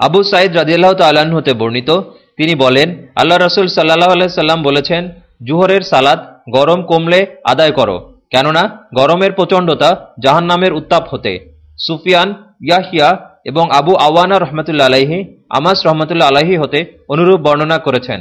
আবু সাইদ রাজিয়াল্লাহ তাল্লাহ্ন হতে বর্ণিত। তিনি বলেন, আল্লাহ রসুল সাল্লাহ আলাইসাল্লাম বলেছেন, জুহরের সালাদ গরম কমলে আদায় করো, কেননা গরমের প্রচণ্ডতা জাহান্নামের উত্তাপ হতে। সুফিয়ান, ইয়াহিয়া এবং আবু আওয়ানা রহমতুল্লা আলাহি আমাস রহমতুল্লা আলাহি হতে অনুরূপ বর্ণনা করেছেন।